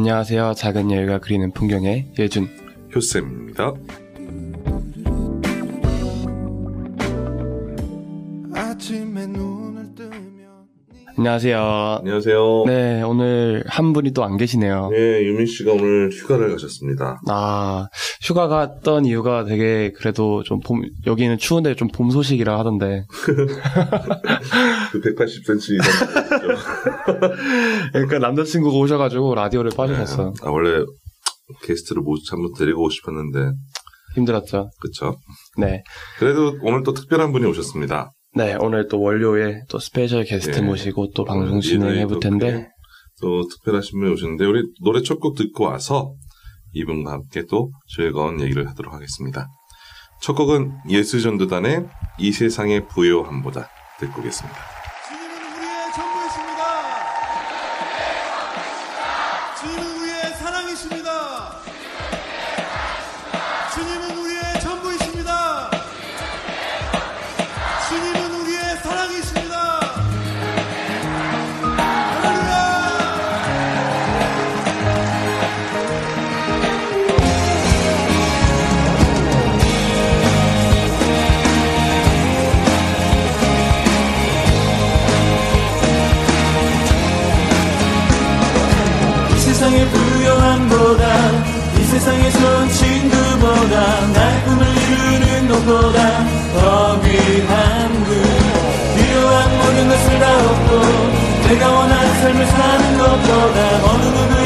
안녕하세요. 작은 여유가 그리는 풍경의 예준. 효쌤입니다. 안녕하세요. 안녕하세요. 네, 오늘 한 분이 또 안 계시네요. 네, 유민 씨가 오늘 휴가를 가셨습니다. 아, 휴가 갔던 이유가 되게 그래도 좀 봄, 여기는 추운데 좀 봄 소식이라 하던데. 그 180cm 이상. 그러니까 남자친구가 오셔가지고 라디오를 빠주셨어. 네, 아, 원래 게스트를 모두 한번 데리고 오고 싶었는데. 힘들었죠. 그쵸. 네. 그래도 오늘 또 특별한 분이 오셨습니다. 네, 오늘 또 월요일 또 special 게스트 네. 모시고 또 방송 오늘 진행해 볼또 텐데. 또 특별하신 분이 오셨는데, 우리 노래 첫 곡 듣고 와서 이분과 함께 또 즐거운 얘기를 하도록 하겠습니다. 첫 곡은 예수전도단의 이 세상의 부요함보다 듣고 오겠습니다. 것보다 더 귀한 분 필요한 모든 것을 다 얻고 내가 원하는 삶을 사는 것보다 어느 누구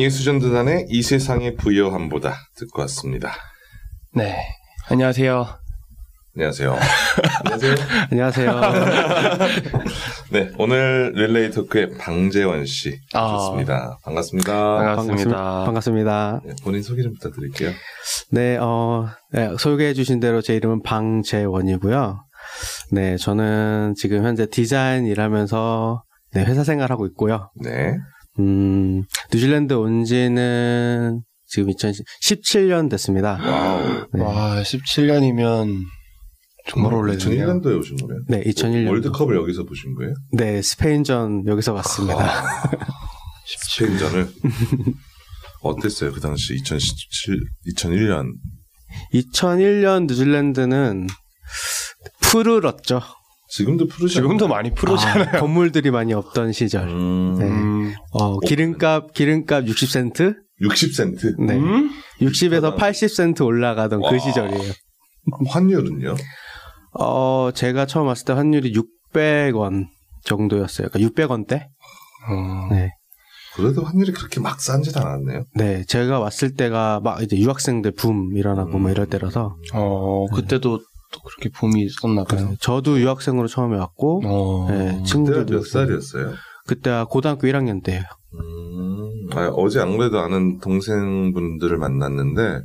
예수전도단의 이 세상의 부여함보다 듣고 왔습니다. 네. 안녕하세요. 안녕하세요. 안녕하세요. 안녕하세요. 네, 오늘 릴레이 토크의 방재원 씨 아. 좋습니다. 반갑습니다. 반갑습니다. 반갑습니다. 네, 본인 소개 좀 부탁드릴게요. 네, 어, 네, 소개해 주신 대로 제 이름은 방재원이고요. 네, 저는 지금 현재 디자인 일하면서 네, 회사 생활하고 있고요. 네. 음, 뉴질랜드 온 지는 지금 2017년 됐습니다. wow. 네. 와, 17년이면 정말 오래됐네요. 2001년도에 오신 거예요? 네, 2001년. 월드컵을 여기서 보신 거예요? 네, 스페인전 여기서 봤습니다. 아, 스페인전을 어땠어요? 그 당시 2017, 2001년. 2001년 뉴질랜드는 푸르렀죠. 지금도 푸르지 지금도 많이 프로잖아요. 아, 건물들이 많이 없던 시절. 음, 네. 음. 어, 기름값, 기름값 60센트? 60센트. 네. 음? 60에서 80센트 올라가던 와. 그 시절이에요. 환율은요? 어, 제가 처음 왔을 때 환율이 600원 정도였어요. 그러니까 600원대? 어. 네. 그래도 환율이 그렇게 막 싼진 않았네요. 네, 제가 왔을 때가 막 이제 유학생들 붐 일어나고 음. 뭐 이럴 때라서 어, 그때도 또 그렇게 붐이 있었나 봐요. 네, 저도 유학생으로 처음에 왔고 어. 네, 그때가 친구들도 몇 살이었어요? 그때가 고등학교 1학년 때예요. 음, 아, 어제 안 그래도 아는 동생분들을 만났는데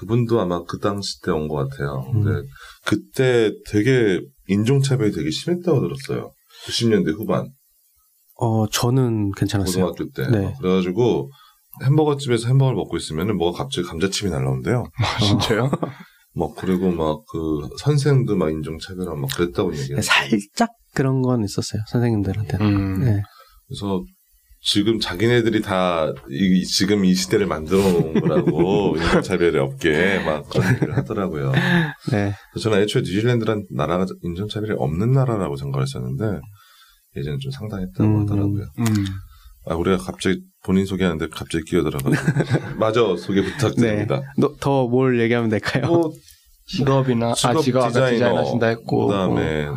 그분도 아마 그 당시 때 온 것 같아요. 근데 음. 그때 되게 인종차별이 되게 심했다고 들었어요. 90년대 후반 어, 저는 괜찮았어요. 고등학교 때. 네. 그래가지고 햄버거 집에서 햄버거를 먹고 있으면은 뭐가 갑자기 감자칩이 날라온대요. 아, 진짜요? 막 그리고 막 그 선생도 막 인종차별하고 막 그랬다고 얘기해요. 네, 살짝 그런 건 있었어요. 선생님들한테는. 음. 네. 그래서 지금 자기네들이 다 이, 지금 이 시대를 만들어 놓은 거라고 인종차별이 없게 막 그런 얘기를 하더라고요. 네. 저는 애초에 뉴질랜드란 나라가 인종차별이 없는 나라라고 생각했었는데 예전에 좀 상당했다고 음. 하더라고요. 음. 아 우리가 갑자기 본인 소개하는데 갑자기 끼어들어가지고 마저 소개 네. 부탁드립니다. 더뭘 얘기하면 될까요? 뭐 직업이나, 아, 직업 디자이너, 디자인 하신다 했고. 그다음에 뭐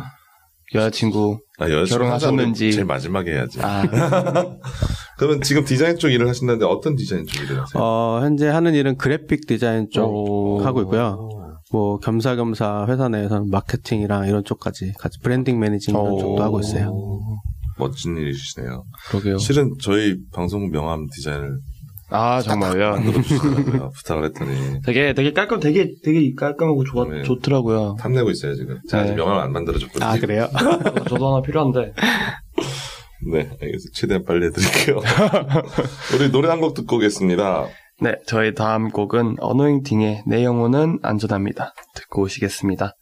여자친구. 아, 여자친구 결혼하셨는지. 제일 마지막에 해야지. 아, 그러면 지금 디자인 쪽 일을 하신다는데 어떤 디자인 쪽 일을 하세요? 어, 현재 하는 일은 그래픽 디자인 쪽 오. 하고 있고요. 뭐 겸사겸사 회사 내에서는 마케팅이랑 이런 쪽까지 같이 branding managing 이런 오. 쪽도 하고 있어요. 멋진 일이시네요. 그러게요. 실은 저희 방송 명함 디자인을 아, 정말요? 부탁을 했더니 되게, 되게 깔끔, 되게, 되게 깔끔하고 좋, 네. 좋더라고요. 탐내고 있어요 지금. 제가 아직 네. 명함을 안 만들어줬거든요. 아, 그래요? 저도 하나 필요한데. 네, 알겠습니다. 최대한 빨리 해드릴게요. 우리 노래 한 곡 듣고 오겠습니다. 네, 저희 다음 곡은 어노잉팅의 내 영혼은 안전합니다. 듣고 오시겠습니다.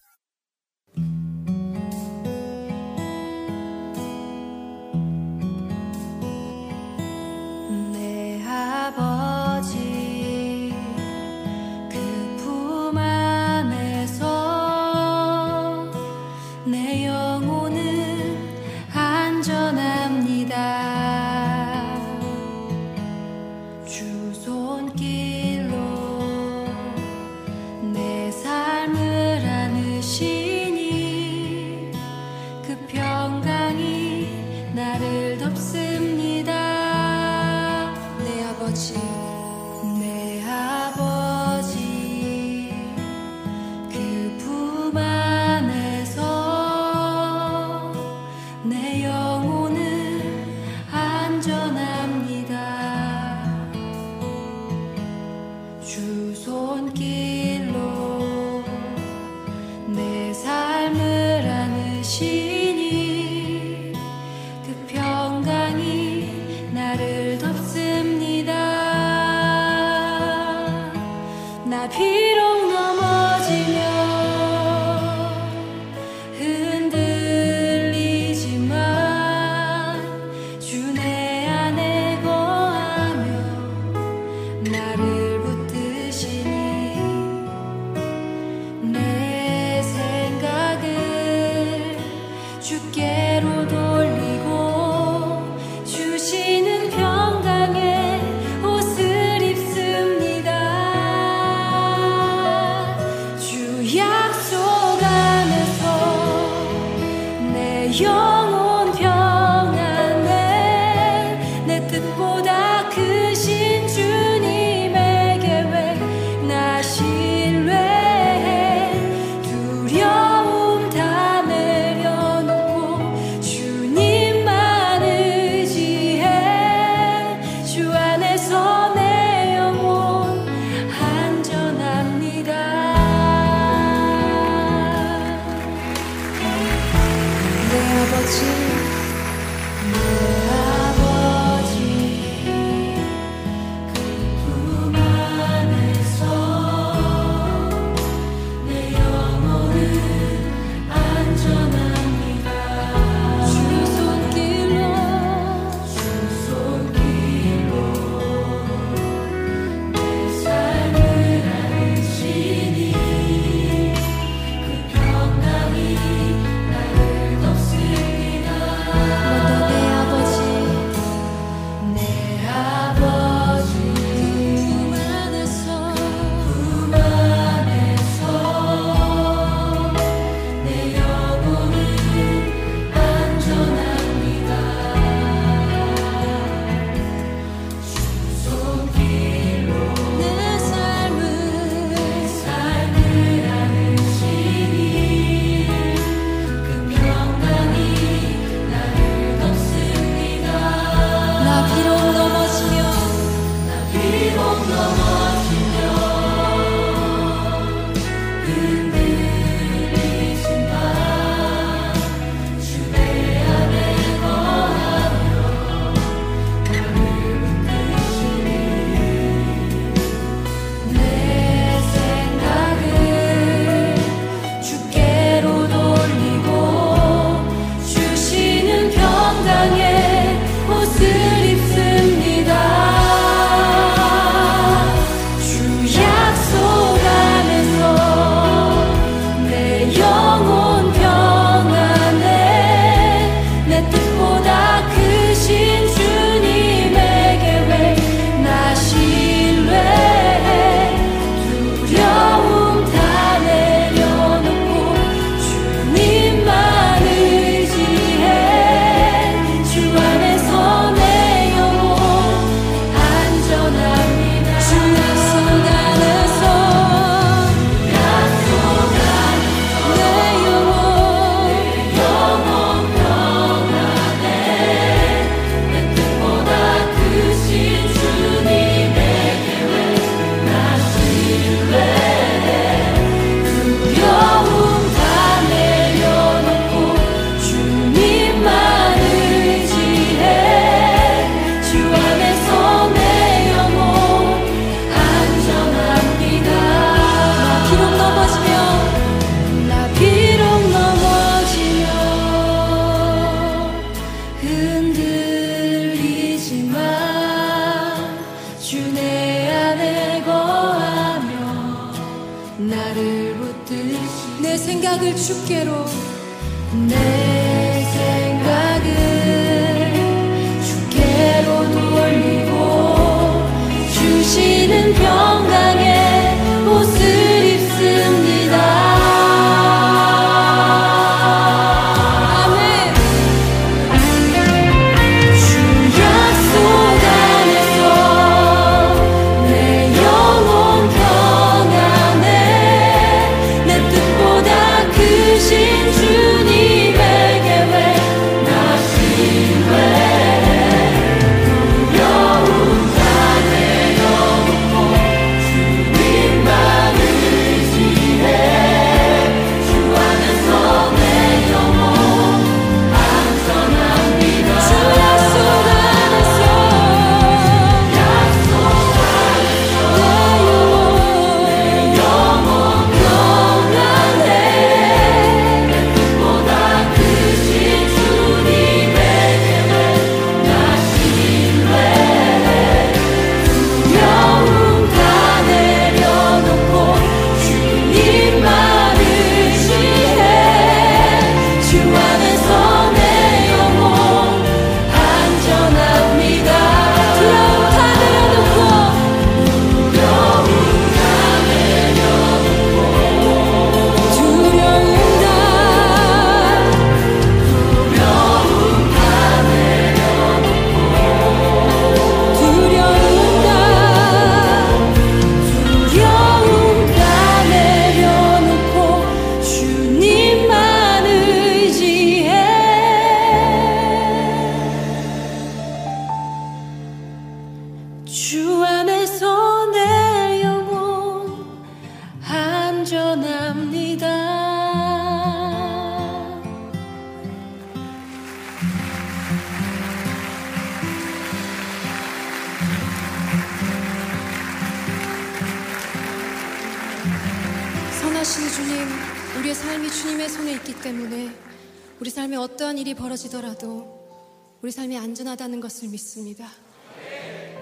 우리 삶이 안전하다는 것을 믿습니다.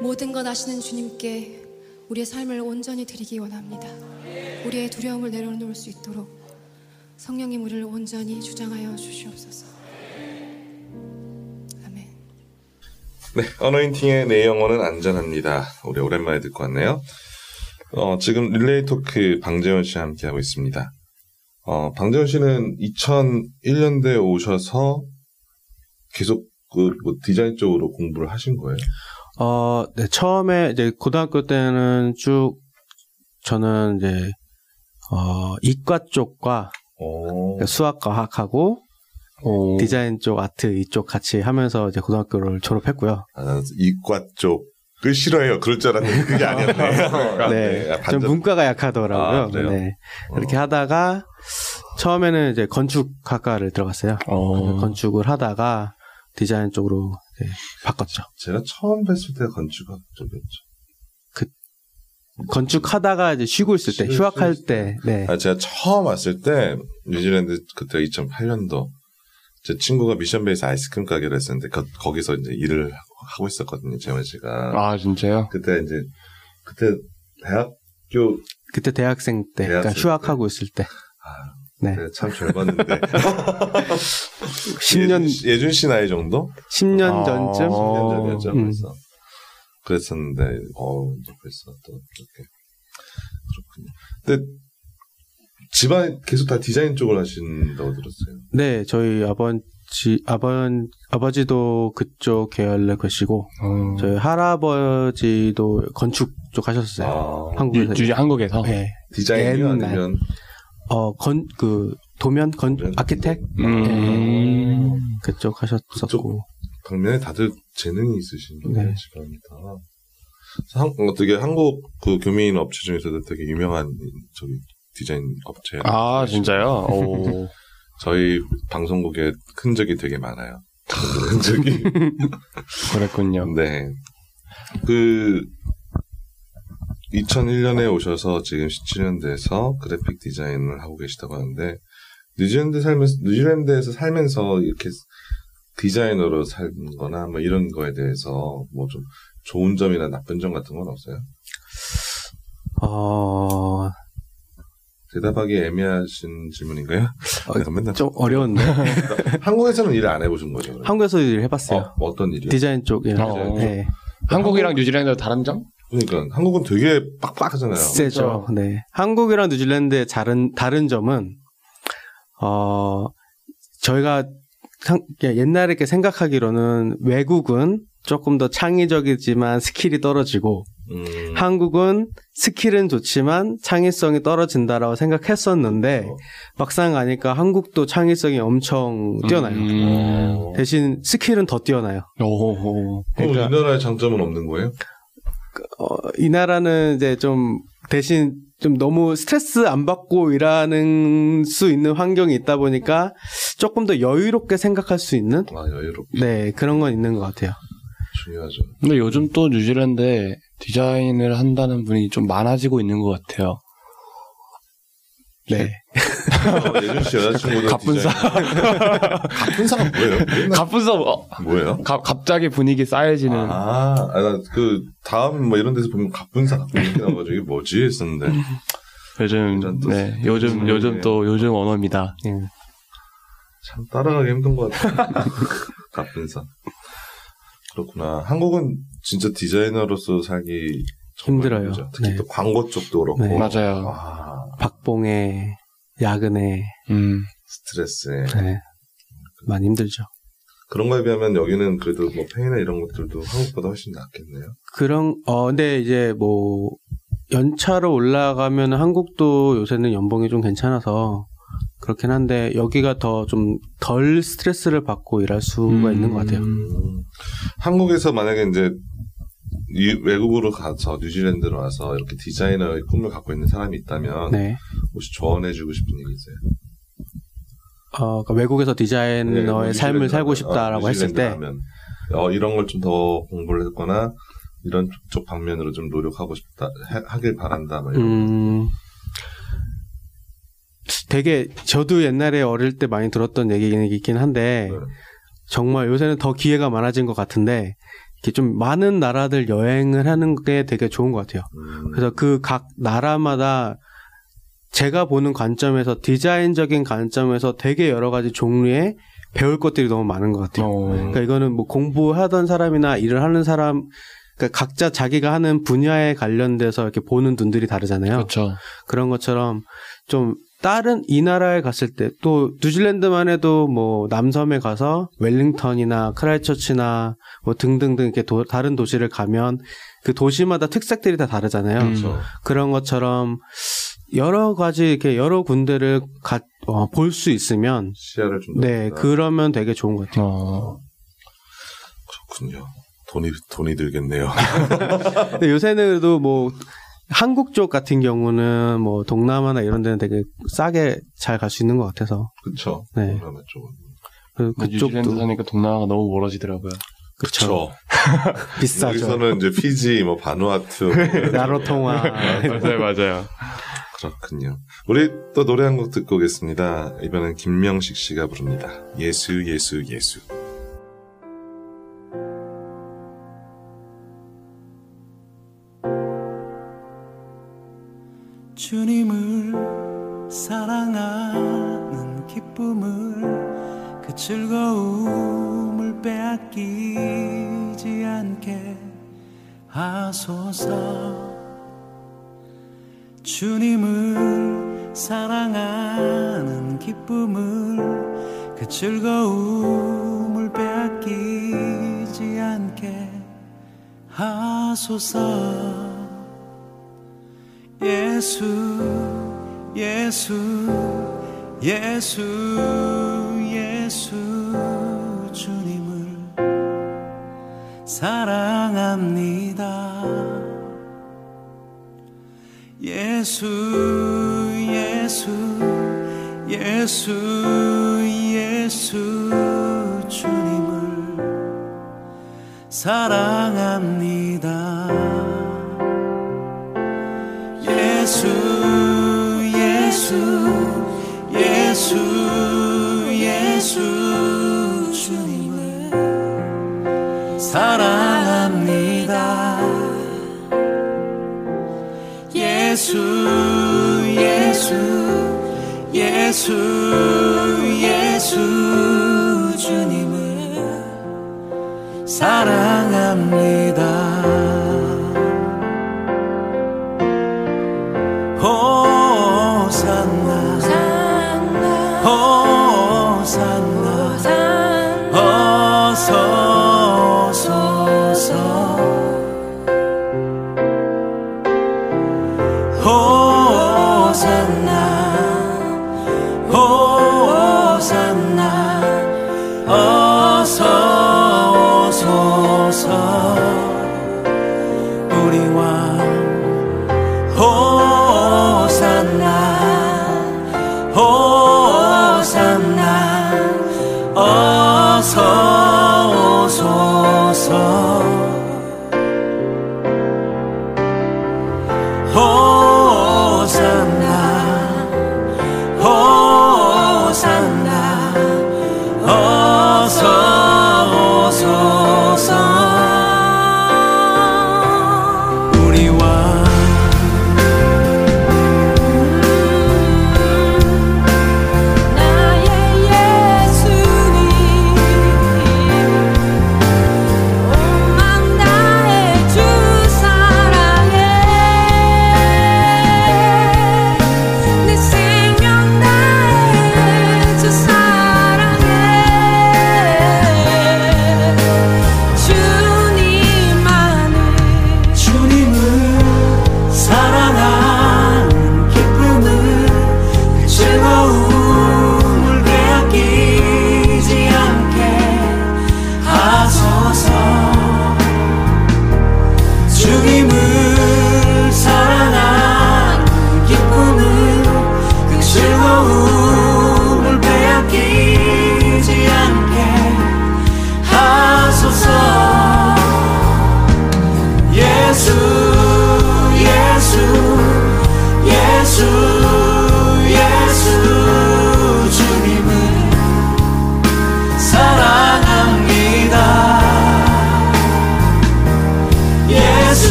모든 것 아시는 주님께 우리의 삶을 온전히 드리기 원합니다. 우리의 두려움을 내려놓을 수 있도록 성령님 우리를 온전히 주장하여 주시옵소서. 아멘. 네, 어너인팅의 내 영혼은 안전합니다. 우리 오랜만에 듣고 왔네요. 어, 지금 릴레이 토크 방재현 씨와 함께하고 있습니다. 어, 방재현 씨는 2001년대에 오셔서 계속 그 뭐 디자인 쪽으로 공부를 하신 거예요? 어, 네, 처음에 이제 고등학교 때는 쭉 저는 이제 어, 이과 쪽과 오. 수학 과 학하고 오. 디자인 쪽 아트 이쪽 같이 하면서 이제 고등학교를 졸업했고요. 아, 이과 쪽을 싫어해요. 그럴 줄 알았는데 그게 아니었네요. 네, 아, 좀 반전. 문과가 약하더라고요. 아? 네. 어. 이렇게 하다가 처음에는 이제 건축학과를 들어갔어요. 어. 건축을 하다가 디자인 쪽으로 이제 바꿨죠. 제가 처음 뵀을 때 건축학 쪽이었죠. 건축하다가 이제 쉬고 있을 때, 휴학할 있을 때, 네. 아, 제가 처음 왔을 때 뉴질랜드 그때 2008년도 제 친구가 미션 베이스 아이스크림 가게를 했었는데 거, 기서 이제 일을 하고 있었거든요. 재원 씨가 아, 진짜요? 그때 이제 그때 대학교 그때 대학생 때, 그러니까 대학생 휴학하고 있을 때. 네. 때참 젊었는데 10년, 예준, 씨- 예준 씨 나이 정도? 10년 아. 전쯤? 10년 전이었죠. 음. 그래서 그랬었는데 어 이제 벌써 또 이렇게 그렇군요. 근데 집안 계속 다 디자인 쪽을 하신다고 들었어요. 네, 저희 아버지, 아버, 아버지도 그쪽 계열의 것이고, 어. 저희 할아버지도 건축 쪽 하셨어요. 아, 한국에서. 유, 유, 한국에서. 네. 디자인이요 옛날. 아니면 어, 건, 그, 도면, 건, 도면? 아키텍? 음. 그쪽 하셨었고. 그쪽 방면에 다들 재능이 있으신 네. 분들 지금다. 한, 어떻게 한국 그 교민 업체 중에서도 되게 유명한 저기 디자인 업체. 아, 진짜요? 오. 저희 방송국에 흔적이 되게 많아요. 흔적이. 그랬군요. 네. 그 2001년에 오셔서 지금 17년 돼서 그래픽 디자인을 하고 계시다고 하는데 뉴질랜드 살면서 뉴질랜드에서 살면서 이렇게 디자이너로 살거나 뭐 이런 거에 대해서 뭐 좀 좋은 점이나 나쁜 점 같은 건 없어요? 어, 대답하기 애매하신 질문인가요? 어, 맨날 좀 어려운데. 한국에서는 일을 안 해보신 거죠? 한국에서 일 해봤어요. 어, 어떤 일이요? 디자인 쪽 일. 어. 네. 한국이랑 뉴질랜드 다른 점? 그러니까 한국은 되게 빡빡하잖아요. 세죠. 네. 한국이랑 뉴질랜드의 다른, 다른 점은, 어, 저희가 옛날에 이렇게 생각하기로는 외국은 조금 더 창의적이지만 skill이 떨어지고 음, 한국은 skill은 좋지만 창의성이 떨어진다라고 생각했었는데 어. 막상 가니까 한국도 창의성이 엄청 뛰어나요. 음. 대신 skill은 더 뛰어나요. 오. 그러니까- 우리나라의 장점은 없는 거예요? 어, 이 나라는 이제 좀 대신 좀 너무 스트레스 안 받고 일하는 수 있는 환경이 있다 보니까 조금 더 여유롭게 생각할 수 있는 아 여유롭게 네 그런 건 있는 것 같아요. 중요하죠. 근데 요즘 또 뉴질랜드에 디자인을 한다는 분이 좀 많아지고 있는 것 같아요. 네. 어, 예준 씨 여자친구도 갑분싸. 갑분싸가 뭐예요? 갑분싸, 어, 뭐예요? 가- 갑자기 분위기 쌓여지는. 아, 아, 나그 다음 뭐 이런 데서 보면 갑분싸 갑분싸 나와가지고 이게 뭐지 했었는데 요즘, 네, 요즘, 음, 요즘 네. 또, 요즘 언어입니다. 예. 참 따라가기 힘든 것 같아. 갑분싸. 그렇구나. 한국은 진짜 디자이너로서 살기 힘들어요. 힘들죠. 특히 네. 또 광고 쪽도 그렇고. 네. 맞아요. 와, 박봉의 야근에 음. 스트레스에 네. 많이 힘들죠. 그런 거에 비하면 여기는 그래도 뭐 페이나 이런 것들도 한국보다 훨씬 낫겠네요. 그런 어 근데 이제 뭐 연차로 올라가면 한국도 요새는 연봉이 좀 괜찮아서 그렇긴 한데 여기가 더 좀 덜 스트레스를 받고 일할 수가 음. 있는 것 같아요. 음, 한국에서 만약에 이제 이- 외국으로 가서 뉴질랜드로 와서 이렇게 디자이너의 꿈을 갖고 있는 사람이 있다면 네. 혹시 조언해주고 싶은 얘기 있어요? 어, 그러니까 외국에서 디자이너의 네, 뭐 삶을 살고 싶다라고 어, 했을 때, 가면, 어, 이런 걸 좀 더 공부를 했거나 이런 쪽 방면으로 좀 노력하고 싶다 하, 길 바란다 뭐 이런 음, 되게 저도 옛날에 어릴 때 많이 들었던 얘기긴 한데 네. 정말 요새는 더 기회가 많아진 것 같은데 이렇게 좀 많은 나라들 여행을 하는 게 되게 좋은 것 같아요. 음, 그래서 그 각 나라마다 제가 보는 관점에서 디자인적인 관점에서 되게 여러 가지 종류의 배울 것들이 너무 많은 것 같아요. 어, 그러니까 이거는 뭐 공부하던 사람이나 일을 하는 사람, 그러니까 각자 자기가 하는 분야에 관련돼서 이렇게 보는 눈들이 다르잖아요. 그렇죠. 그런 것처럼 좀 다른 이 나라에 갔을 때 또 뉴질랜드만 해도 뭐 남섬에 가서 웰링턴이나 크라이처치나 뭐 등등등 이렇게 도- 다른 도시를 가면 그 도시마다 특색들이 다 다르잖아요. 음. 그렇죠. 그런 것처럼 여러 가지 이렇게 여러 군데를 어, 볼 수 있으면 시야를 좀 네. 그러면 되게 좋은 것 같아요. 어, 그렇군요. 돈이 돈이 들겠네요. 요새는 그래도 뭐 한국 쪽 같은 경우는 뭐 동남아나 이런 데는 되게 싸게 잘 갈 수 있는 것 같아서 그렇죠. 네. 동남아 쪽은. 그- 뭐 뉴질랜드 그쪽도 사니까 동남아가 너무 멀어지더라고요. 그렇죠 비싸죠. 여기서는 이제 피지, 뭐 바누아투, 나로 통화 맞아요, 맞아요. 그렇군요. 우리 또 노래 한 곡 듣고 오겠습니다. 이번엔 김명식 씨가 부릅니다. 예수, 예수, 예수. 주님을 사랑하는 기쁨을 그 즐거움을 빼앗기지 않게 하소서. 주님을 사랑하는 기쁨을 그 즐거움을 빼앗기지 않게 하소서 예수 예수 예수 예수 주님을 사랑합니다. 예수 예수 예수 예수 주님을 사랑합니다 예수 예수 예수 예수 주님을 사랑합니다. 예수 예수 예수 예수 주님을 사랑합니다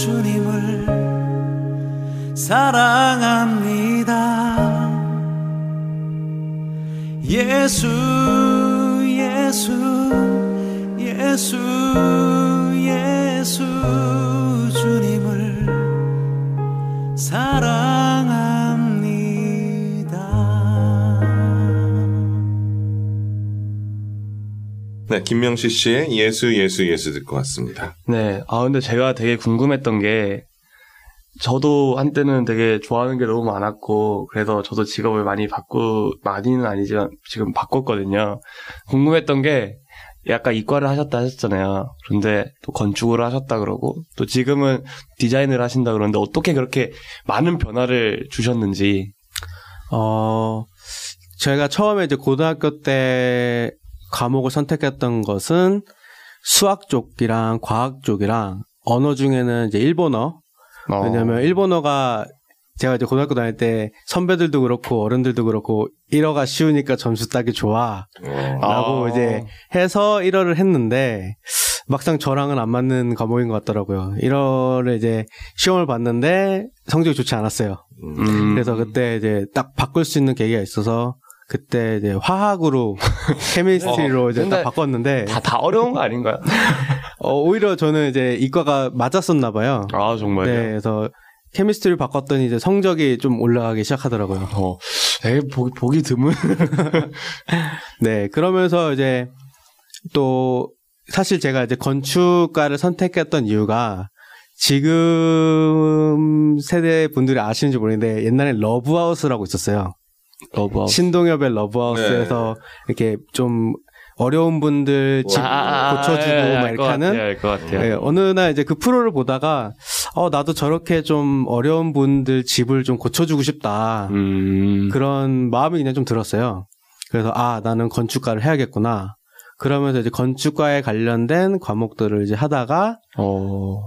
주님을 사랑합니다. 예수, 예수, 예수, 예수 주님을 사랑 네, 김명시 씨의 예수 예수 예수 듣고 왔습니다. 네. 아, 근데 제가 되게 궁금했던 게, 저도 한때는 되게 좋아하는 게 너무 많았고, 그래서 저도 직업을 많이 바꾸, 많이는 아니지만 지금 바꿨거든요. 궁금했던 게, 약간 이과를 하셨다 하셨잖아요. 그런데 또 건축을 하셨다 그러고, 또 지금은 디자인을 하신다 그러는데, 어떻게 그렇게 많은 변화를 주셨는지. 어, 제가 처음에 이제 고등학교 때 과목을 선택했던 것은 수학 쪽이랑 과학 쪽이랑 언어 중에는 이제 일본어. 어, 왜냐면 일본어가 제가 이제 고등학교 다닐 때 선배들도 그렇고 어른들도 그렇고 1어가 쉬우니까 점수 따기 좋아. 라고 아. 이제 해서 1어를 했는데 막상 저랑은 안 맞는 과목인 것 같더라고요. 1어를 이제 시험을 봤는데 성적이 좋지 않았어요. 음, 그래서 그때 이제 딱 바꿀 수 있는 계기가 있어서 그때 이제 화학으로 케미스트리로 이제 딱 근데 바꿨는데 다, 다 어려운 거 아닌가요? 어, 오히려 저는 이제 이과가 맞았었나 봐요. 아, 정말요? 네, 그래서 케미스트리를 바꿨더니 이제 성적이 좀 올라가기 시작하더라고요. 어, 되게 보기, 보기 드문. 네, 그러면서 이제 또 사실 제가 이제 건축가를 선택했던 이유가 지금 세대 분들이 아시는지 모르겠는데 옛날에 러브하우스라고 있었어요. 러브하우스. 신동엽의 러브하우스에서 이렇게 좀 어려운 분들 집 고쳐주고 막 이렇게 하는 예, 알것 같아요. 예, 어느 날 이제 그 프로를 보다가 어 나도 저렇게 좀 어려운 분들 집을 좀 고쳐주고 싶다 음, 그런 마음이 그냥 좀 들었어요. 그래서 아 나는 건축가를 해야겠구나. 그러면서 이제 건축과에 관련된 과목들을 이제 하다가 어,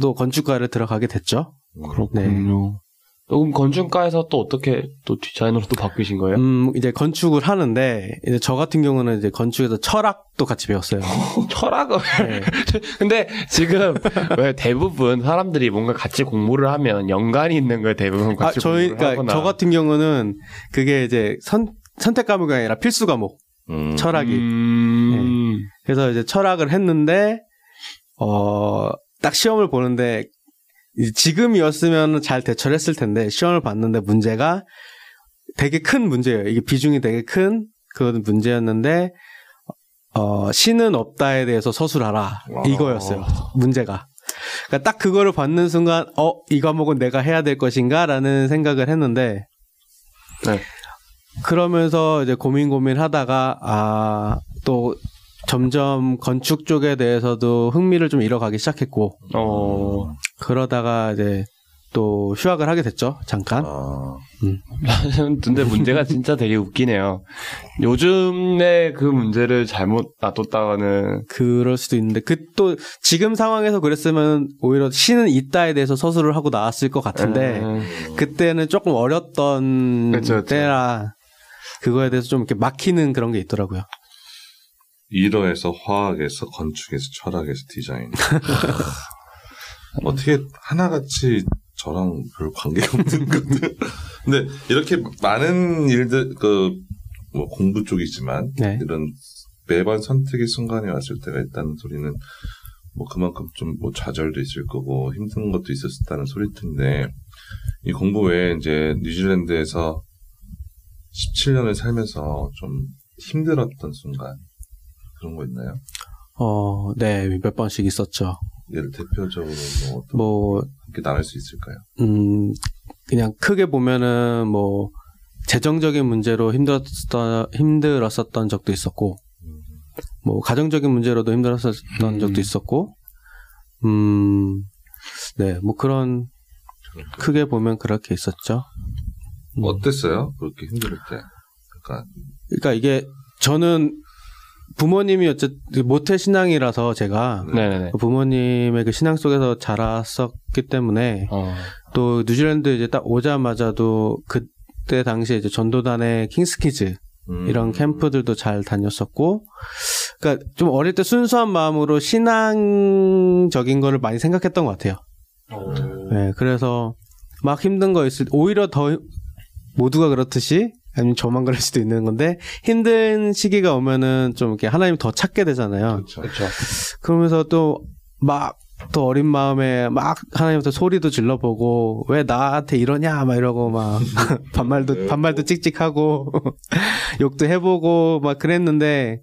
또 건축과를 들어가게 됐죠. 그렇군요. 또 그럼 건축가에서 또 어떻게 또 디자이너로 또 바뀌신 거예요? 음 이제 건축을 하는데 이제 저 같은 경우는 이제 건축에서 철학도 같이 배웠어요. 철학을. 네. 근데 지금 왜 대부분 사람들이 뭔가 같이 공부를 하면 연관이 있는 거에 대부분 아 같이 저희 공부를 그러니까 하거나. 저 같은 경우는 그게 이제 선 선택 과목이 아니라 필수 과목 음. 철학이. 음, 그래서 이제 철학을 했는데 어 딱 시험을 보는데 이- 지금이었으면 잘 대처를 했을 텐데 시험을 봤는데 문제가 되게 큰 문제예요. 이게 비중이 되게 큰 그런 문제였는데 어 신은 없다에 대해서 서술하라 이거였어요. 문제가. 그러니까 딱 그거를 받는 순간 어 이 과목은 내가 해야 될 것인가라는 생각을 했는데 네. 그러면서 이제 고민 고민하다가 아 또 점점 건축 쪽에 대해서도 흥미를 좀 잃어가기 시작했고 어, 그러다가 이제 또 휴학을 하게 됐죠 잠깐 아, 근데 문제가 진짜 되게 웃기네요. 요즘에 그 문제를 잘못 놔뒀다가는 그럴 수도 있는데 그 또 지금 상황에서 그랬으면 오히려 신은 있다에 대해서 서술을 하고 나왔을 것 같은데 음, 그때는 조금 어렸던 그쵸, 그쵸. 때라 그거에 대해서 좀 이렇게 막히는 그런 게 있더라고요. 일어에서 화학에서 건축에서 철학에서 디자인. 어떻게 하나같이 저랑 별 관계가 없는 것들. 근데 이렇게 많은 일들 그 뭐 공부 쪽이지만 네. 이런 매번 선택의 순간이 왔을 때가 있다는 소리는 뭐 그만큼 좀 뭐 좌절도 있을 거고 힘든 것도 있었다는 소리 텐데 이 공부 외에 이제 뉴질랜드에서 17년을 살면서 좀 힘들었던 순간 그런 거 있나요? 어, 네, 몇 번씩 있었죠. 예를 대표적으로 뭐 뭐, 게 나눌 수 있을까요? 음, 그냥 크게 보면은 뭐, 재정적인 문제로 힘들었던, 힘들었었던 적도 있었고, 뭐, 가정적인 문제로도 힘들었었던 음. 적도 있었고, 음, 네, 뭐 그런, 크게 보면 그렇게 있었죠. 음. 어땠어요? 그렇게 힘들 때. 그러니까 그러니까 이게, 저는 부모님이 어쨌든 모태 신앙이라서 제가, 네네네. 부모님의 그 신앙 속에서 자랐었기 때문에, 어, 또 뉴질랜드 이제 딱 오자마자도 그때 당시에 이제 전도단의 킹스키즈 음. 이런 캠프들도 잘 다녔었고, 그러니까 좀 어릴 때 순수한 마음으로 신앙적인 거를 많이 생각했던 것 같아요. 네, 그래서 막 힘든 거 있을 오히려 더 모두가 그렇듯이 아니면 저만 그럴 수도 있는 건데 힘든 시기가 오면은 좀 이렇게 하나님 더 찾게 되잖아요. 그렇죠. 그렇죠. 그러면서 또 막 또 어린 마음에 막 하나님한테 소리도 질러보고 왜 나한테 이러냐 막 이러고 막 반말도 반말도 찍찍하고 욕도 해보고 막 그랬는데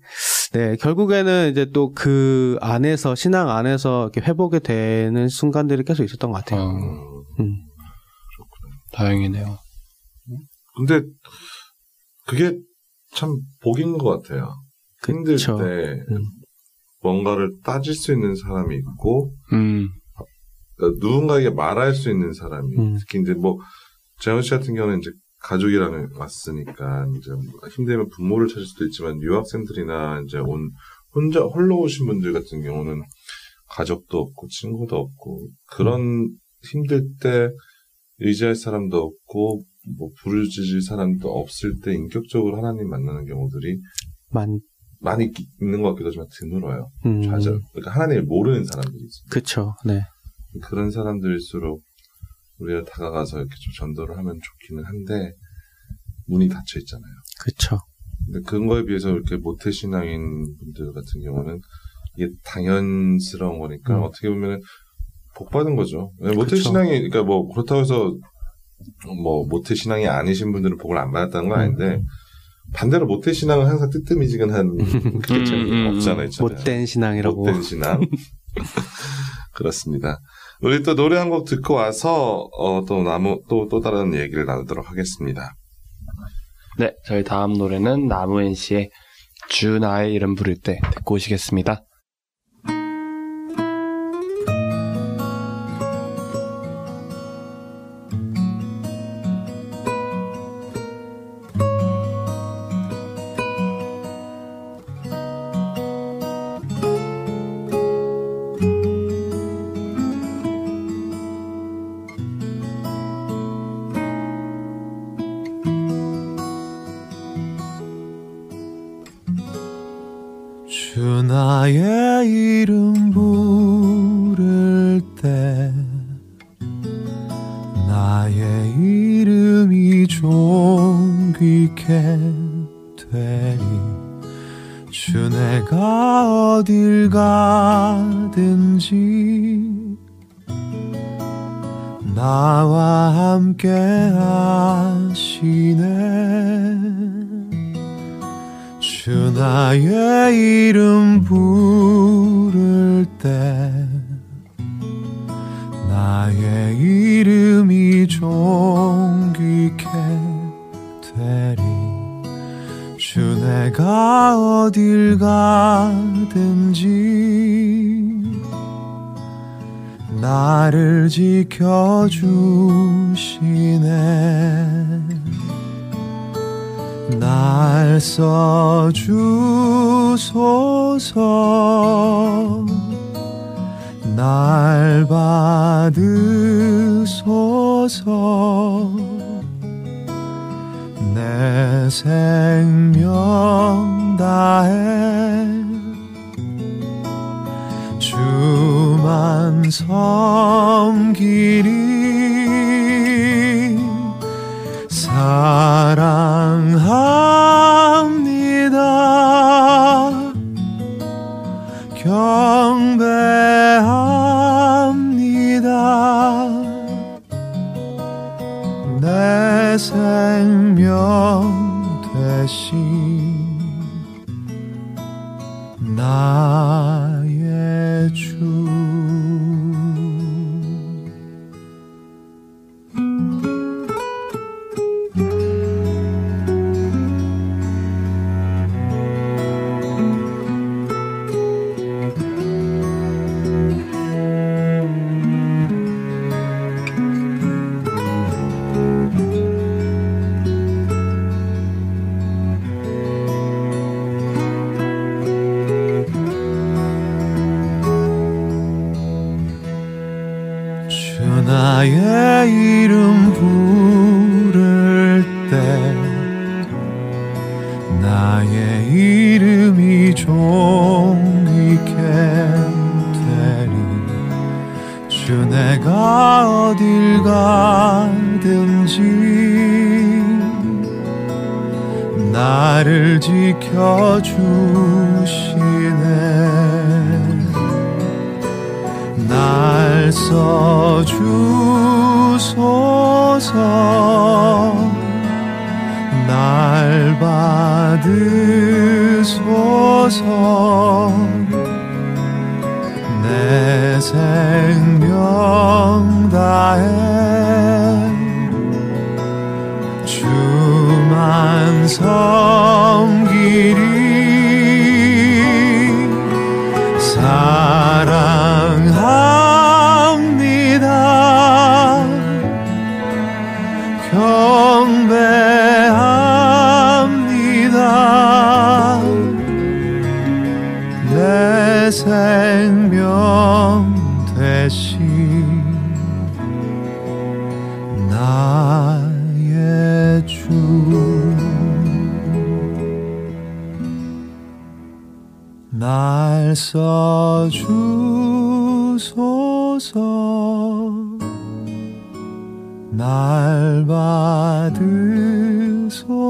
네 결국에는 이제 또 그 안에서 신앙 안에서 이렇게 회복이 되는 순간들이 계속 있었던 것 같아요. 어, 음. 다행이네요. 근데 그게 참 복인 것 같아요. 힘들 그쵸. 때 음. 뭔가를 따질 수 있는 사람이 있고 음, 그러니까 누군가에게 말할 수 있는 사람이 음. 특히 이제 뭐 재현 씨 같은 경우는 이제 가족이랑 왔으니까 이제 뭐 힘들면 부모를 찾을 수도 있지만 유학생들이나 이제 온 혼자 홀로 오신 분들 같은 경우는 가족도 없고 친구도 없고 그런 힘들 때 의지할 사람도 없고 뭐 부르짖을 사람도 없을 때 인격적으로 하나님 만나는 경우들이 만 많이 있- 있는 것 같기도 하지만 드물어요. 음. 좌절. 그러니까 하나님을 모르는 사람들이 있습니다. 그쵸. 네. 그런 사람들일수록 우리가 다가가서 이렇게 좀 전도를 하면 좋기는 한데 문이 닫혀 있잖아요. 그쵸. 근데 그런 거에 비해서 이렇게 모태 신앙인 분들 같은 경우는 이게 당연스러운 거니까 음. 어떻게 보면은 복 받은 거죠. 네, 모태 신앙이 그러니까 뭐 그렇다고 해서 뭐 모태 신앙이 아니신 분들은 복을 안 받았다는 건 아닌데 반대로 모태 신앙은 항상 뜨뜻미지근한 그게 음, 음, 음. 없잖아요. 있잖아요. 못된 신앙이라고. 못된 신앙. 그렇습니다. 우리 또 노래 한 곡 듣고 와서 어, 또 나무 또 또 다른 얘기를 나누도록 하겠습니다. 네, 저희 다음 노래는 나무엔 씨의 주 나의 이름 부를 때 듣고 오시겠습니다. 이름이 존귀케 되리. 주 내가 어딜 가든지 나와 함께 하시네. 주 나의 이름 부를 때 나의 이름이 존귀케 되리. 주 내가 어딜 가든지 나를 지켜주시네. 날 써주소서 날 받으소서 내 생명 다해 주만 섬기리 사랑합니다. 경배합니다. 내 생명 되신 나의 주.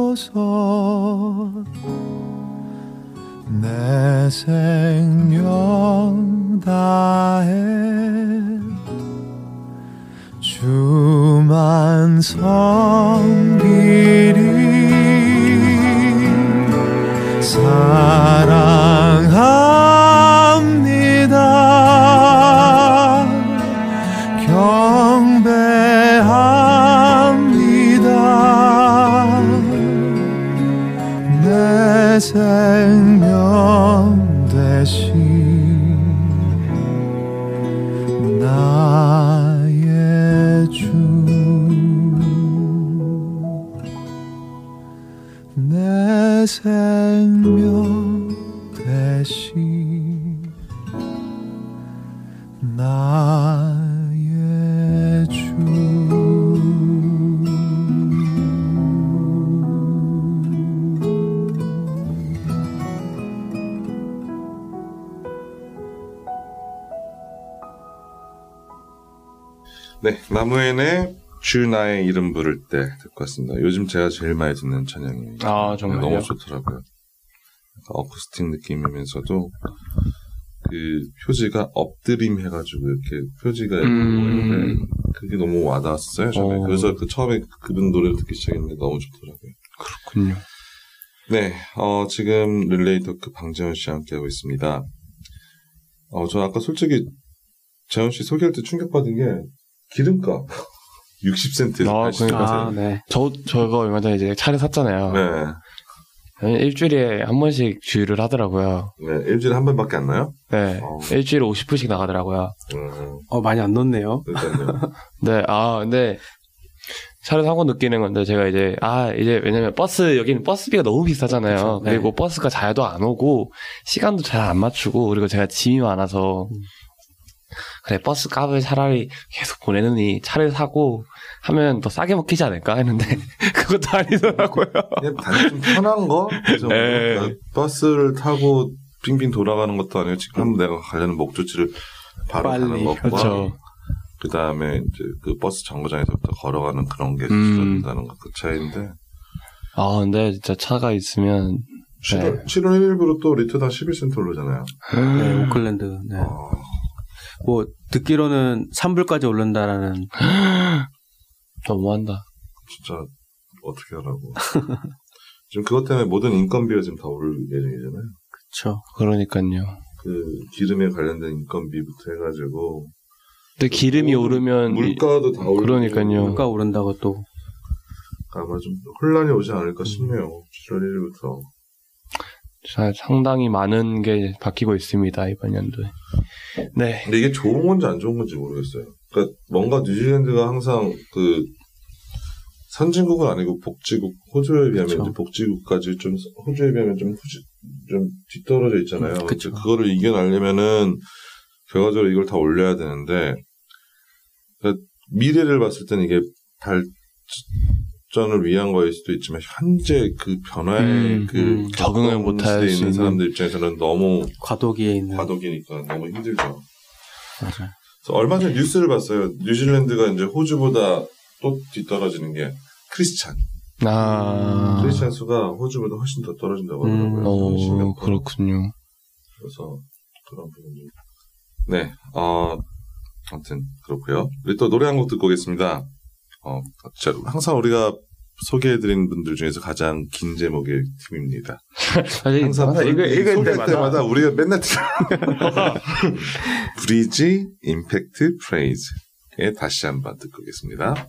받으소서. 내 생명 다해 주만 섬기리 사랑합 내 나무엔의 주 나의 이름 부를 때 듣고 왔습니다. 요즘 제가 제일 많이 듣는 찬양이에요. 아, 정말요? 너무 좋더라고요. 어쿠스틱 느낌이면서도 그 표지가 엎드림 해가지고 이렇게 표지가 이렇게 음. 보이는데 그게 너무 와닿았어요. 저는 어. 그래서 그 처음에 그분 노래를 듣기 시작했는데 너무 좋더라고요. 그렇군요. 네, 어, 지금 릴레이 토크 방재현 씨와 함께하고 있습니다. 어, 저 아까 솔직히 재현 씨 소개할 때 충격받은 게 기름값 60센트. 아, 아, 네. 저, 저거 얼마 전에 이제 차를 샀잖아요. 네, 일주일에 한 번씩 주유를 하더라고요. 네, 일주일에 한 번밖에 안 나요? 네. 어. 일주일에 50분씩 나가더라고요. 음, 어, 많이 안 넣네요. 일단요. 네, 아, 근데 차를 사고 느끼는 건데 제가 이제 아 이제 왜냐면 버스 여기는 버스비가 너무 비싸잖아요. 그쵸, 네. 그리고 버스가 잘도 안 오고 시간도 잘 안 맞추고 그리고 제가 짐이 많아서 음. 그래 버스 값을 차라리 계속 보내느니 차를 사고 하면 더 싸게 먹히지 않을까 했는데 그것도 아니더라고요. 그냥 단지 좀 편한 거? 그래서 네. 그러니까 버스를 타고 빙빙 돌아가는 것도 아니고 지금 내가 가려는 목적지를 바로 빨리, 가는 것과 그렇죠. 그 다음에 이제 그 버스 정거장에서부터 걸어가는 그런 게 음. 줄어든다는 것그 차이인데 아 근데 진짜 차가 있으면 7월, 7월 1일부로 또 리터당 11센트 오르잖아요. 네, 오클랜드. 네. 아, 뭐 듣기로는 3불까지 오른다라는 너무한다. 진짜 어떻게 하라고. 지금 그것 때문에 모든 인건비가 지금 다 오를 예정이잖아요. 그렇죠. 그러니까요. 그 기름에 관련된 인건비부터 해가지고 근데 기름이 오르면 이- 물가도 다 오르고 그러니까요. 물가 오른다고 또 아마 좀 혼란이 오지 않을까 싶네요. 7월 1일부터. 자, 상당히 많은 게 바뀌고 있습니다 이번 연도에. 네. 근데 이게 좋은 건지 안 좋은 건지 모르겠어요. 그러니까 뭔가 뉴질랜드가 항상 그 선진국은 아니고 복지국 호주에 비하면. 이제 복지국까지 좀 호주에 비하면 좀 후지, 좀 뒤떨어져 있잖아요. 그쵸. 이제 그거를 이겨내려면은 결과적으로 이걸 다 올려야 되는데 그러니까 미래를 봤을 때는 이게 발 전을 위한 거일 수도 있지만 현재 그 변화에 음, 그 음, 적응을 못할 수 있는. 사람들 입장에서는 너무 과도기에 있는 과도기니까 너무 힘들죠. 맞아요. 그래서 얼마 전에 뉴스를 봤어요. 뉴질랜드가 이제 호주보다 또 뒤떨어지는 게 크리스찬. 아, 크리스찬 수가 호주보다 훨씬 더 떨어진다고 하더라고요. 음, 어. 그렇군요. 그래서 그런 부분이. 네, 어, 아무튼 그렇고요. 우리 또 노래 한 곡 듣고 오겠습니다. 어, 자, 항상 우리가 소개해드린 분들 중에서 가장 긴 제목의 팀입니다. 항상, 항상 읽을, 읽을 소개할 때마다, 우리가 맨날 브리지 임팩트 프레이즈에 다시 한번 듣고 오겠습니다.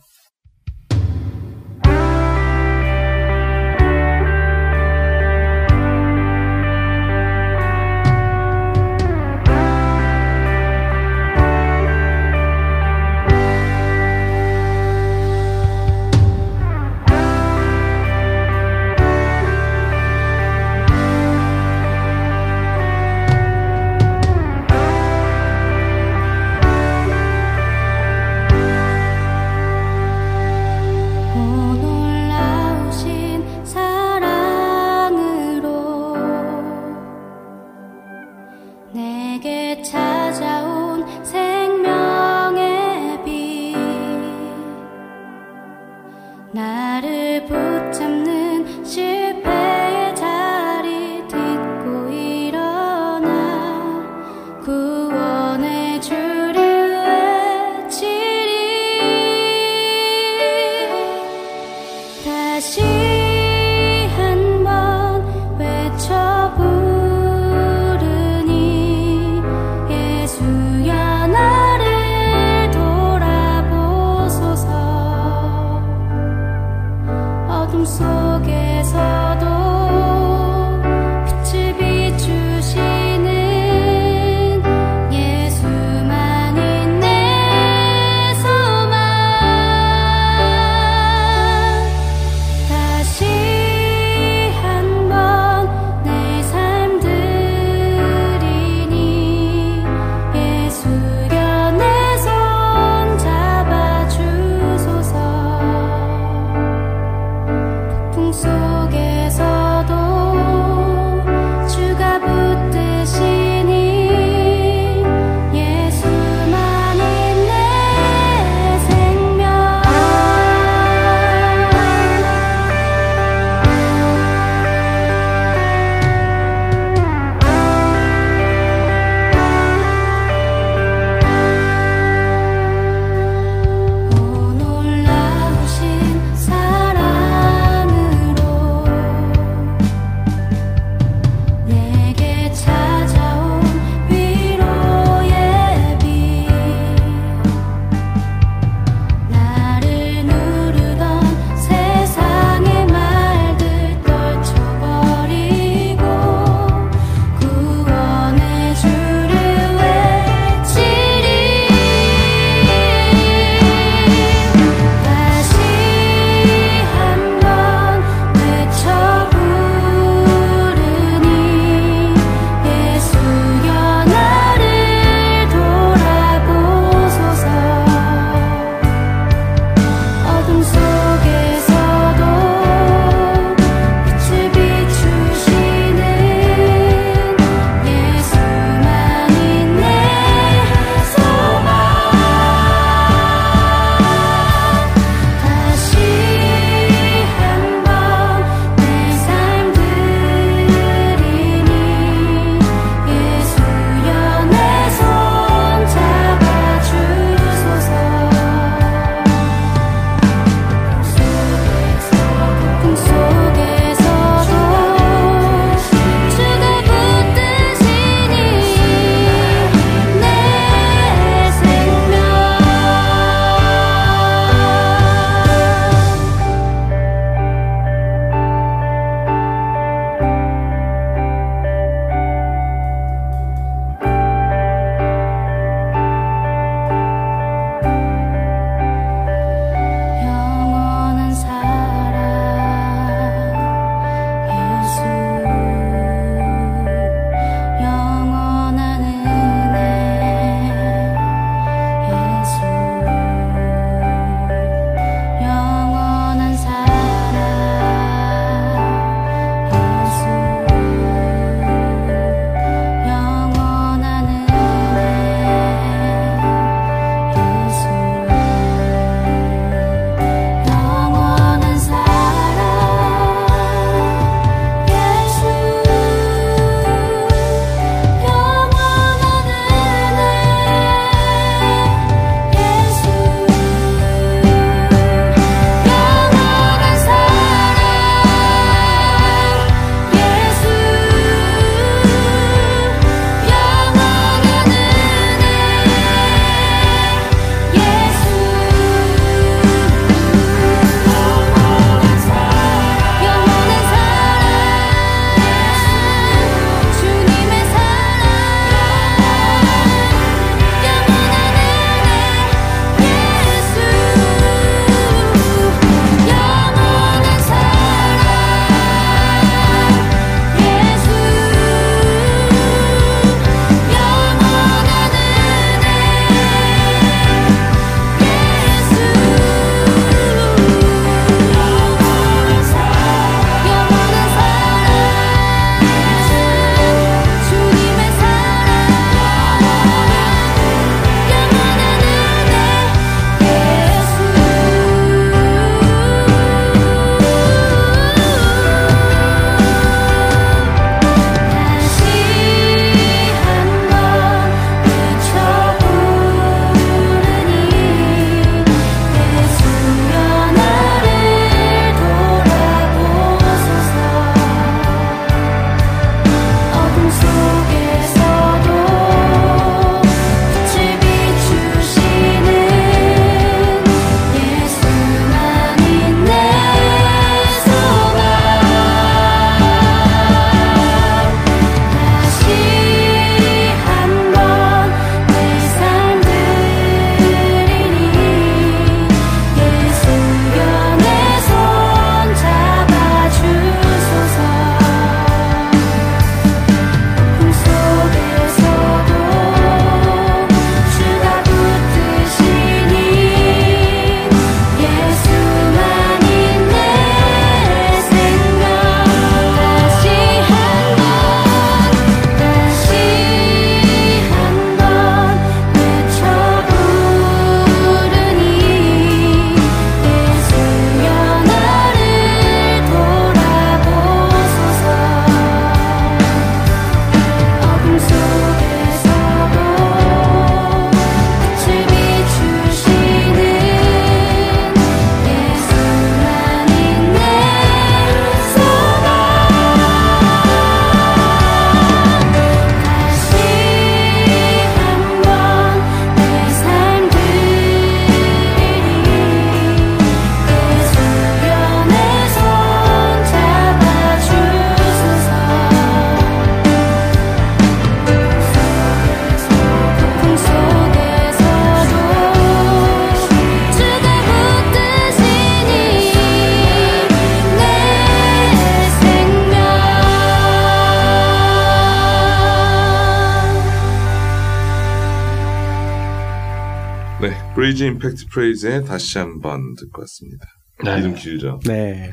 브레이즈 임팩트 프레이즈의 다시 한번 듣고 왔습니다. 네. 이름 길죠. 네.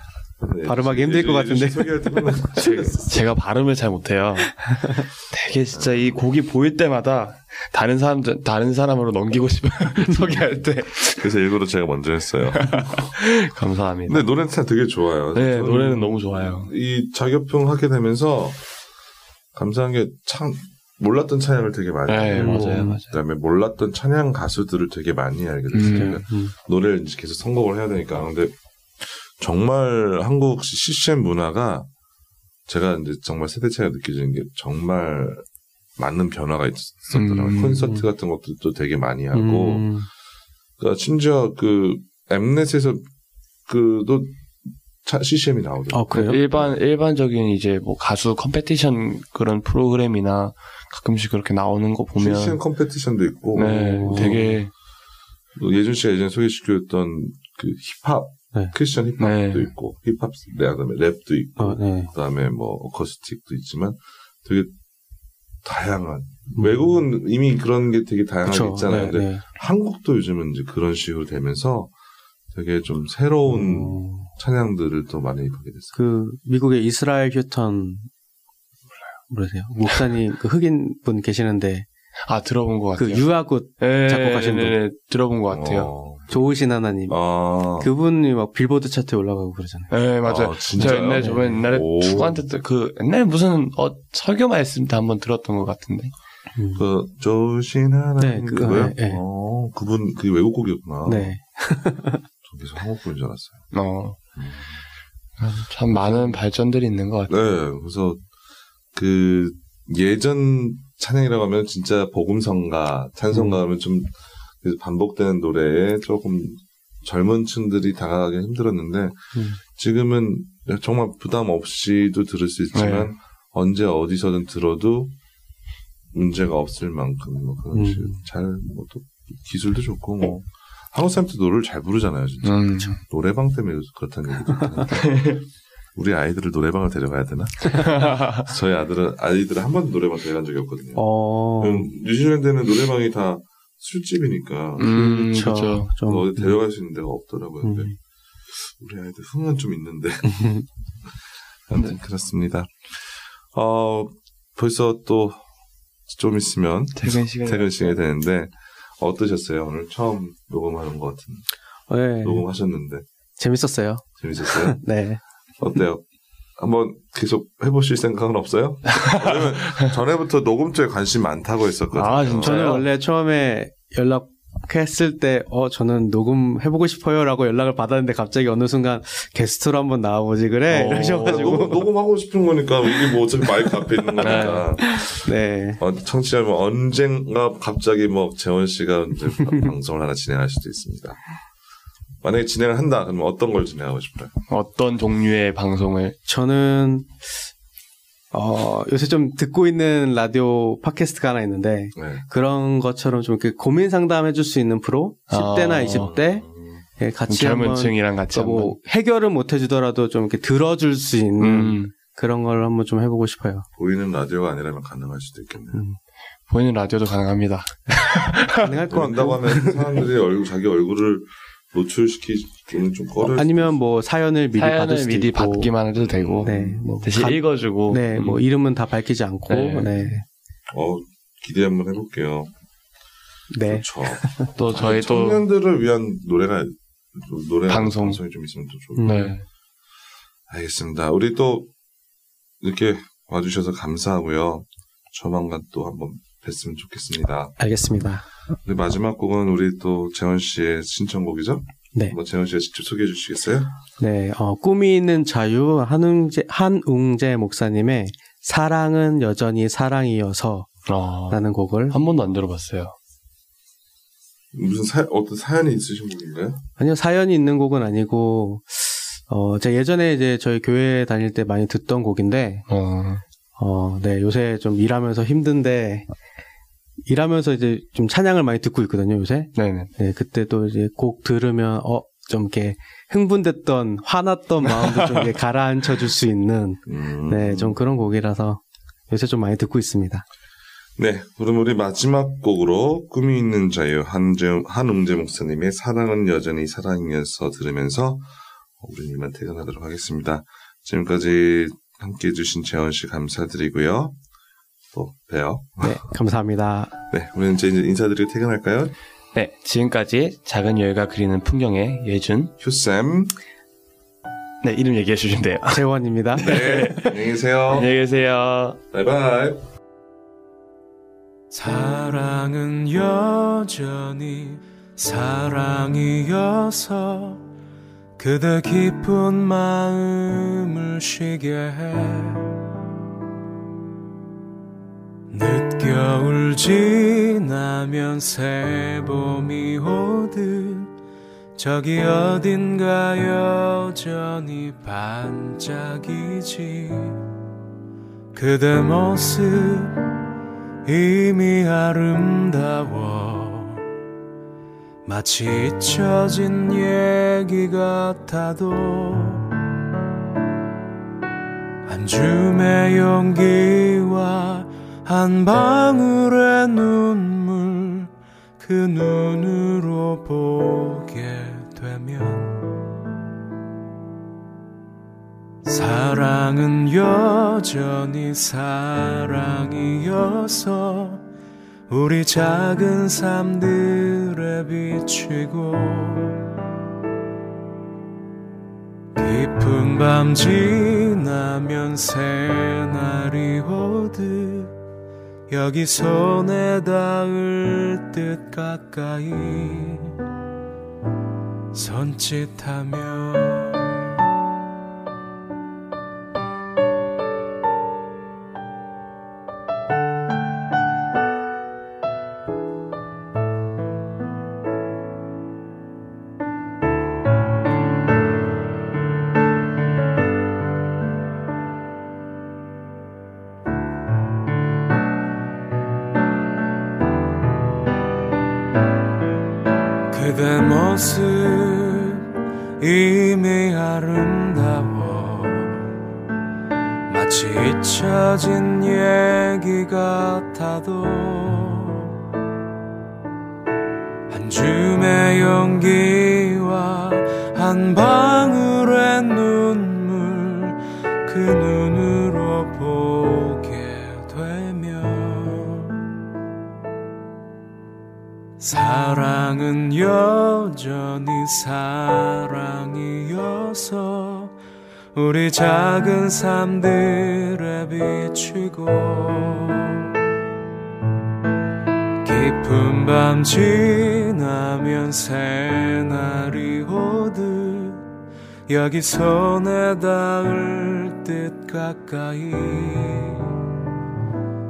네, 발음하기 힘들 것 같은데. 제가 발음을 잘 못해요. 되게 진짜 이 곡이 보일 때마다 다른 사람 다른 사람으로 넘기고 싶어 소개할 때 그래서 일부러 제가 먼저 했어요. 감사합니다. 근데 노래는 참 되게 좋아요. 네, 노래는 너무 좋아요. 이 자격증 하게 되면서 감사한 게 참 몰랐던 찬양을 되게 많이 네, 알고 맞아요, 맞아요. 그다음에 몰랐던 찬양 가수들을 되게 많이 알게 됐어요. 음. 음. 노래를 이제 계속 선곡을 해야 되니까 근데 정말 한국 CCM 문화가 제가 이제 정말 세대 차이가 느껴지는 게 정말 많은 변화가 있었더라고요. 음. 콘서트 같은 것들도 되게 많이 하고 음. 그러니까 심지어 그 엠넷에서 그도 CCM이 나오더라고요. 어, 그래요? 일반 일반적인 이제 뭐 가수 competition 그런 프로그램이나 가끔씩 그렇게 나오는 거 보면 CCM competition도 있고 네, 어, 되게 또 예준 씨가 예전에 소개시켜줬던 그 힙합 네. 크리스천 힙합도 네. 있고 힙합 네, 그다음에 랩도 있고 어, 네. 그다음에 뭐 acoustic도 있지만 되게 다양한 외국은 이미 그런 게 되게 다양하게 그쵸. 있잖아요. 네, 근데 네. 한국도 요즘은 이제 그런 식으로 되면서 되게 좀 새로운 어, 찬양들을 또 많이 보게 됐어요. 그 미국의 이스라엘 휴턴 모르세요? 목사님 그 흑인 분 계시는데 아 들어본 것그 같아요. 유아굿 네, 작곡하신 네, 네, 들어본 것 같아요. 어. 좋으신 하나님 아, 그분이 막 빌보드 차트에 올라가고 그러잖아요. 네 맞아요. 아, 저 진짜요? 옛날에 저번 옛날에 오. 축구한테 때그 옛날에 무슨 어 설교 말씀 때 한번 들었던 것 같은데. 음. 그 조신 하나님 네, 그거, 그거요? 네, 네. 어, 그분 그 외국 곡이었구나. 네. 저 계속 한국 곡인 줄 알았어요. 어. 참 많은 발전들이 있는 것 같아요. 네, 그래서 그 예전 찬양이라고 하면 진짜 복음성가, 찬송가 음. 하면 좀 반복되는 노래에 조금 젊은 층들이 다가가기 힘들었는데 음. 지금은 정말 부담 없이도 들을 수 있지만 네. 언제 어디서든 들어도 문제가 없을 만큼 뭐 그런 음. 식으로 잘뭐 또 기술도 좋고 뭐 한국 사람들 노래를 잘 부르잖아요 진짜 음. 노래방 때문에 그렇다는 얘기도 우리 아이들을 노래방을 데려가야 되나? 저희 아들은 아이들은 한 번도 노래방 데려간 적이 없거든요. 어. 음, 뉴질랜드는 노래방이 다 술집이니까 음. 그렇죠. 좀 어디 데려갈 수 있는 데가 없더라고요. 음. 우리 아이들 흥은 좀 있는데 아무튼 그렇습니다. 어 벌써 또 좀 있으면 퇴근 시간이 퇴근 시간이 되는데 어떠셨어요? 오늘 처음 녹음하는 것 같은 네. 녹음하셨는데 재밌었어요. 재밌었어요? 네. 어때요? 한번 계속 해보실 생각은 없어요? 왜냐면 전에부터 녹음 쪽에 관심 많다고 했었거든요. 아? 저는 원래 처음에 연락 했을 때, 어, 저는 녹음 해보고 싶어요 라고 연락을 받았는데 갑자기 어느 순간 게스트로 한번 나와보지 그래? 어. 이러셔가지고. 녹음, 녹음하고 싶은 거니까 이게 뭐 어차피 마이크 앞에 있는 거니까 네. 어, 청취자면 언젠가 갑자기 뭐 재원 씨가 이제 방송을 하나 진행할 수도 있습니다. 만약에 진행을 한다 그러면 어떤 걸 진행하고 싶어요? 어떤 종류의 방송을 저는, 어, 요새 좀 듣고 있는 라디오 팟캐스트가 하나 있는데, 네. 그런 것처럼 좀 이렇게 고민 상담해 줄 수 있는 프로? 10대나 아. 20대? 예, 같이 젊은 층이랑 같이 그러니까 뭐 해결은 못 해주더라도 좀 이렇게 들어줄 수 있는 음, 그런 걸 한번 좀 해보고 싶어요. 보이는 라디오가 아니라면 가능할 수도 있겠네요. 음. 보이는 라디오도 가능합니다. 가능할 것 같고. 하면 사람들이 얼굴 자기 얼굴을 노출시키기는 좀 꺼려. 아니면 뭐 사연을 미리 받을 사연을 수도 미리 있고. 받기만 해도 되고 네, 뭐 대신 가- 읽어주고 네, 음. 뭐 이름은 다 밝히지 않고. 네. 네. 어 기대 한번 해볼게요. 네. 좋죠. 또 저희 또 청년들을 위한 노래가 노래 방송. 방송이 좀 있으면 또 좋을 음. 것 같아요. 네. 알겠습니다. 우리 또 이렇게 와주셔서 감사하고요. 조만간 또 한번 뵀으면 좋겠습니다. 알겠습니다. 우리 마지막 곡은 우리 또 재원 씨의 신청곡이죠? 네. 뭐 재원 씨가 직접 소개해 주시겠어요? 네. 어, 꿈이 있는 자유 한웅재, 한웅재 목사님의 사랑은 여전히 사랑이어서 어, 라는 곡을 한 번도 안 들어봤어요. 무슨 사, 어떤 사연이 있으신 곡인가요? 아니요, 사연이 있는 곡은 아니고, 어, 제가 예전에 이제 저희 교회 다닐 때 많이 듣던 곡인데, 어, 어, 네, 요새 좀 일하면서 힘든데, 일하면서 이제 좀 찬양을 많이 듣고 있거든요, 요새. 네네. 네, 그때 또 이제 곡 들으면, 어, 좀 이렇게 흥분됐던, 화났던 마음도 좀 이렇게 가라앉혀 줄 수 있는, 음, 네, 좀 그런 곡이라서 요새 좀 많이 듣고 있습니다. 네, 그럼 우리 마지막 곡으로 꿈이 있는 자유 한재, 한웅재 목사님의 사랑은 여전히 사랑이면서 들으면서 우리 이만 퇴근하도록 하겠습니다. 지금까지 함께 해주신 재원 씨 감사드리고요. 또 봬요. 네, 감사합니다. 네, 우리는 이제 인사드리고 퇴근할까요? 네, 지금까지 작은 여유가 그리는 풍경의 예준. 휴쌤. 네, 이름 얘기해 주시면 돼요. 재원입니다. 네, 안녕히 계세요. 안녕히 계세요. 바이바이. 사랑은 여전히 사랑이어서 그대 깊은 마음을 쉬게 해 늦겨울 지나면 새봄이 오듯 저기 어딘가 여전히 반짝이지. 그대 모습 이미 아름다워. 마치 잊혀진 얘기 같아도 한 줌의 용기와 한 방울의 눈물 그 눈으로 보게 되면 사랑은 여전히 사랑이어서 우리 작은 삶들에 비치고 깊은 밤 지나면 새날이 오듯 여기 손에 닿을 듯 가까이 손짓하며 삶들에 비치고 깊은 밤 지나면 새날이 오듯 여기 손에 닿을 듯 가까이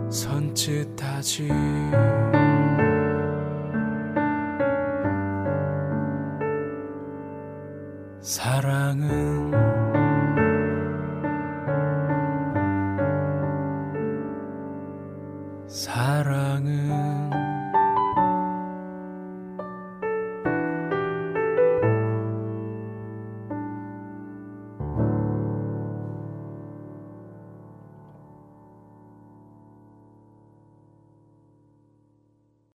사랑은 사랑은